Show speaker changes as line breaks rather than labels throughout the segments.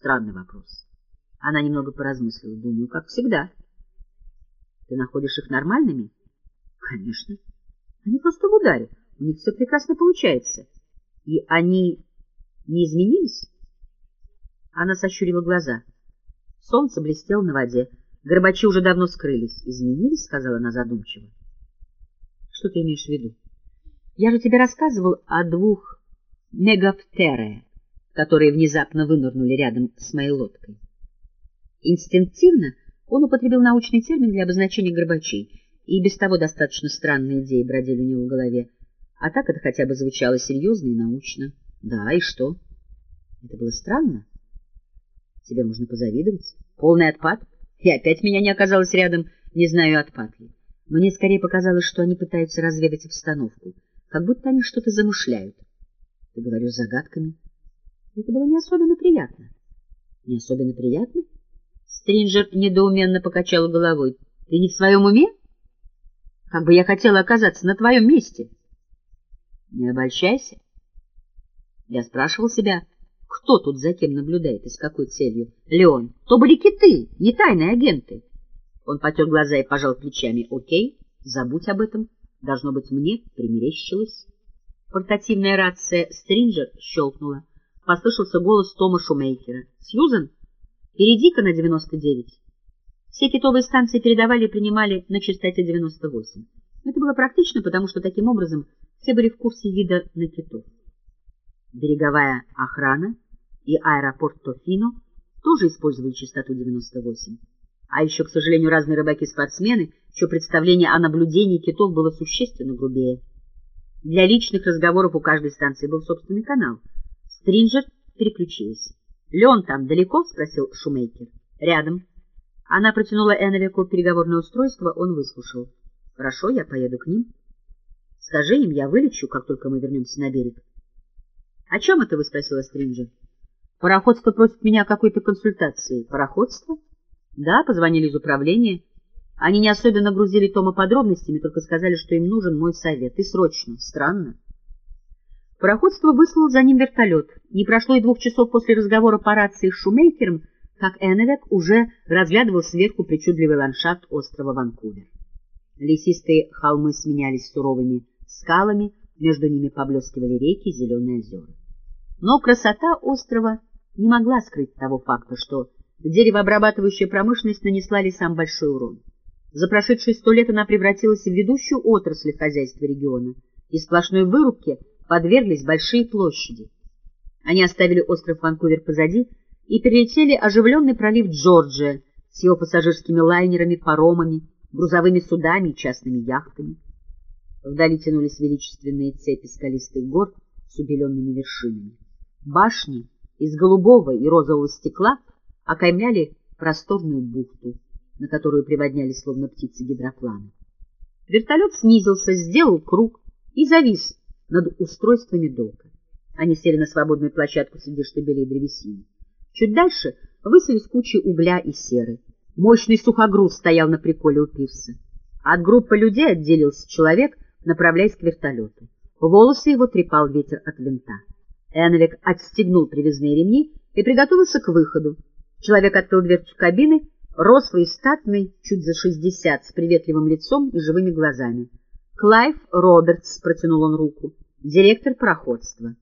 Странный вопрос. Она немного поразмыслила. Думаю, как всегда. Ты находишь их нормальными? Конечно. Они просто в ударе. У них все прекрасно получается. И они не изменились? Она сощурила глаза. Солнце блестело на воде. Горбачи уже давно скрылись. Изменились, сказала она задумчиво. Что ты имеешь в виду? Я же тебе рассказывал о двух мегаптере, которые внезапно вынырнули рядом с моей лодкой. Инстинктивно он употребил научный термин для обозначения горбачей, и без того достаточно странные идеи бродили у него в голове. А так это хотя бы звучало серьезно и научно. Да, и что? Это было странно. Тебе можно позавидовать. Полный отпад. И опять меня не оказалось рядом, не знаю, отпад ли. Мне скорее показалось, что они пытаются разведать обстановку, как будто они что-то замышляют. Ты говоришь загадками. Это было не особенно приятно. Не особенно приятно? Стринджер недоуменно покачал головой. Ты не в своем уме? Как бы я хотела оказаться на твоем месте. Не обольщайся. Я спрашивал себя, кто тут за кем наблюдает и с какой целью. Леон, то были киты, не тайные агенты. Он потер глаза и пожал плечами. Окей, забудь об этом. Должно быть, мне примерещилось. Портативная рация Стринджер щелкнула. Послышался голос Тома Шумейкера. «Сьюзен, перейди-ка на 99». Все китовые станции передавали и принимали на частоте 98. Это было практично, потому что таким образом все были в курсе вида на китов. Береговая охрана и аэропорт Тофино тоже использовали частоту 98. А еще, к сожалению, разные рыбаки-спортсмены, чье представление о наблюдении китов было существенно грубее. Для личных разговоров у каждой станции был собственный канал. Стринджер переключилась. — Леон там далеко? — спросил Шумейкер. — Рядом. Она протянула Эновику переговорное устройство, он выслушал. — Хорошо, я поеду к ним. — Скажи им, я вылечу, как только мы вернемся на берег. — О чем это вы? — спросила Стринджер. — Пароходство просит меня какой-то консультации. — Пароходство? — Да, позвонили из управления. Они не особенно грузили Тома подробностями, только сказали, что им нужен мой совет. И срочно. Странно. Пароходство выслал за ним вертолет. Не прошло и двух часов после разговора по рации с Шумейкером, как Эннвек уже разглядывал сверху причудливый ландшафт острова Ванкувер. Лесистые холмы сменялись суровыми скалами, между ними поблескивали реки, зеленые озера. Но красота острова не могла скрыть того факта, что деревообрабатывающая промышленность нанесла лесам большой урон. За прошедшие сто лет она превратилась в ведущую отрасль хозяйства региона, и сплошной вырубке подверглись большие площади. Они оставили остров Ванкувер позади и перелетели оживленный пролив Джорджия с его пассажирскими лайнерами, паромами, грузовыми судами и частными яхтами. Вдали тянулись величественные цепи скалистых гор с убеленными вершинами. Башни из голубого и розового стекла окаймляли просторную бухту на которую приводнялись словно птицы гидропланы. Вертолет снизился, сделал круг и завис над устройствами дока. Они сели на свободную площадку среди штабелей древесины. Чуть дальше высились кучи угля и серы. Мощный сухогруз стоял на приколе у пирса. От группы людей отделился человек, направляясь к вертолету. Волосы его трепал ветер от винта. Эновик отстегнул привязные ремни и приготовился к выходу. Человек открыл дверцу кабины рослый и статный, чуть за шестьдесят, с приветливым лицом и живыми глазами. Клайв Робертс, протянул он руку, директор пароходства.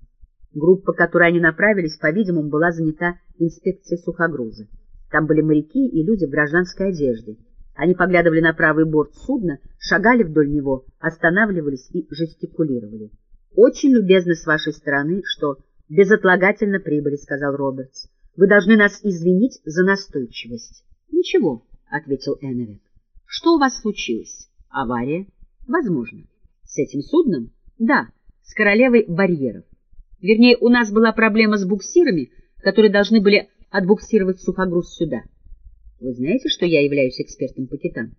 Группа, к которой они направились, по-видимому, была занята инспекцией сухогруза. Там были моряки и люди в гражданской одежде. Они поглядывали на правый борт судна, шагали вдоль него, останавливались и жестикулировали. — Очень любезно с вашей стороны, что безотлагательно прибыли, — сказал Робертс. — Вы должны нас извинить за настойчивость. — Ничего, — ответил Эннерек. — Что у вас случилось? — Авария? — Возможно. — С этим судном? — Да, с королевой барьеров. Вернее, у нас была проблема с буксирами, которые должны были отбуксировать сухогруз сюда. Вы знаете, что я являюсь экспертом по китам?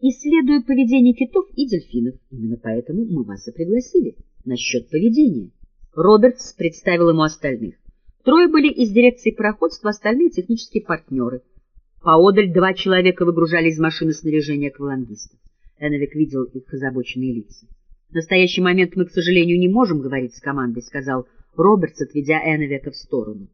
Исследую поведение китов и дельфинов. Именно поэтому мы вас и пригласили. Насчет поведения. Робертс представил ему остальных. Трое были из дирекции пароходства, остальные — технические партнеры — Поодаль два человека выгружали из машины снаряжение аквалангистов. Эновик видел их озабоченные лица. — В настоящий момент мы, к сожалению, не можем говорить с командой, — сказал Робертс, отведя Эновика в сторону.